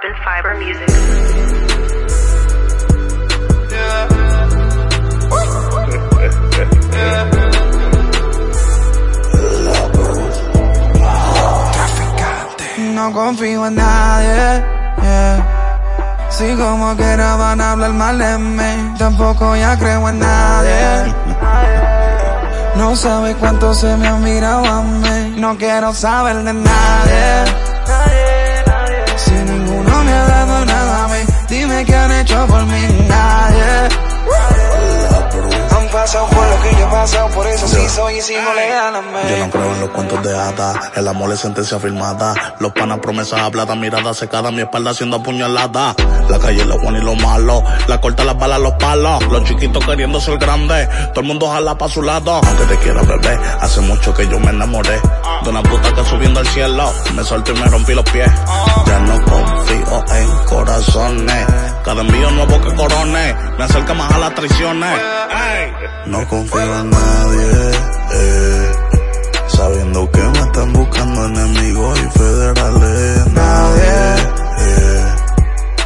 Fiber Music. No confío en nadie, yeah. Si como quiera van a hablar mal de mí, tampoco ya creo en nadie. No sabe cuánto se me ha mirado a mí, no quiero saber de nadie. Por eso sí soy y sigo leal a mí. Yo no creo en los cuentos de hada, el amor es sentencia firmada. Los panas promesas habladas, mirada secada, mi espalda siendo apuñalada. La calle lo bueno y lo malo, la corta las balas, los palos. Los chiquitos queriendo ser grandes, todo el mundo jala pa' su lado. Aunque te quiera bebé, hace mucho que yo me enamoré. De una puta que subiendo al cielo, me solté y me rompí los pies. Ya no confío envío nuevo que corone, me acerca más a las traiciones. No confío en nadie, eh, sabiendo que me están buscando enemigos y federales. Nadie, eh,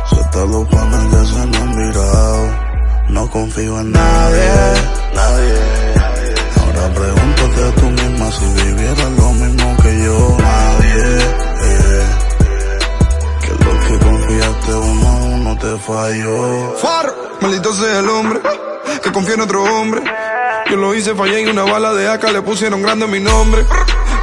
suelta los panas que se me han virado. No confío en nadie. Te falló. Far, maldito sea el hombre que confía en otro hombre. Yo lo hice, fallé y una bala de AK le pusieron grande mi nombre.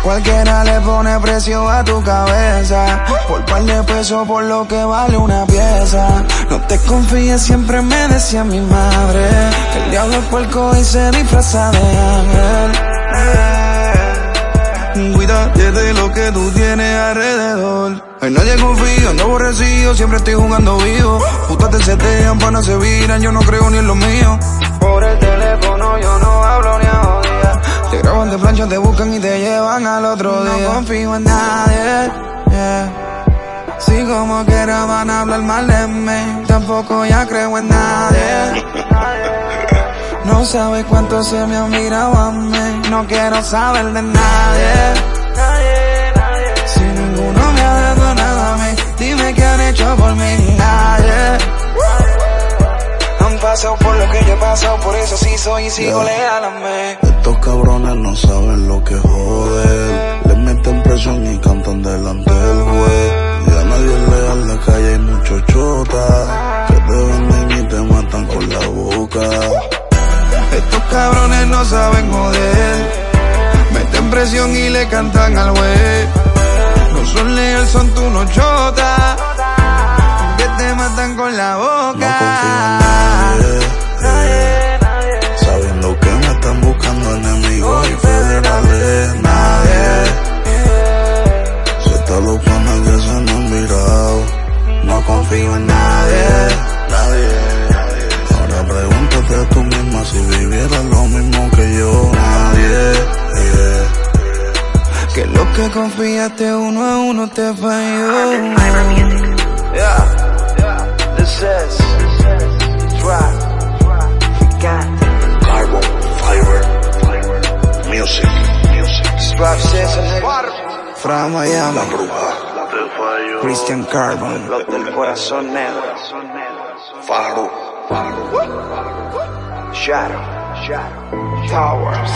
Cualquiera le pone precio a tu cabeza. Por par de pesos por lo que vale una pieza. No te confíes, siempre me decía mi madre. Que el diablo es puerco y se disfraza de ángel. Cuídate de lo que tú tienes alrededor. Hay nadie confía, ando aborrecido, siempre estoy jugando vivo. Putas te setean, panas se viran, yo no creo ni en lo mío. Por el teléfono yo no hablo ni a odia. Te graban de plancha, te buscan y te llevan al otro día. No confío en nadie, yeah. Si como quiera van a hablar mal de mí, tampoco ya creo en nadie. No sabes cuánto se me ha mirado a mí, no quiero saber de nadie. Hecho por mí, nadie. Han pasado por lo que yo he pasado, por eso sí soy y sigo leal a mí. Estos cabrones no saben lo que joder. Les meten presión y cantan delante del juez. Ya nadie es leal, la calle hay mucho chota. Que te venden y te matan con la boca. Estos cabrones no saben joder. Meten presión y le cantan al güey. No son leal, son tú no chota. Que te matan con la No confío en boca. nadie. Sabiendo que me están buscando enemigos y federales. Nadie. Suelta los panas que se han virado. No confío en nadie. Nadie. Ahora pregúntate a tú misma si vivieras lo mismo que yo. Nadie. yeah. Que lo que confiaste uno a uno te falló. Yeah, Fra Miami, La bruja. Christian Carbon. Los del corazón negro. Faro. Shadow. Shadow. Towers.